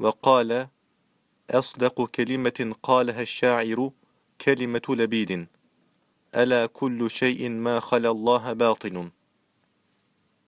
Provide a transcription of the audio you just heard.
وقال أصدق كلمة قالها الشاعر كلمة لبيد. ألا كل شيء ما خلا الله باطل.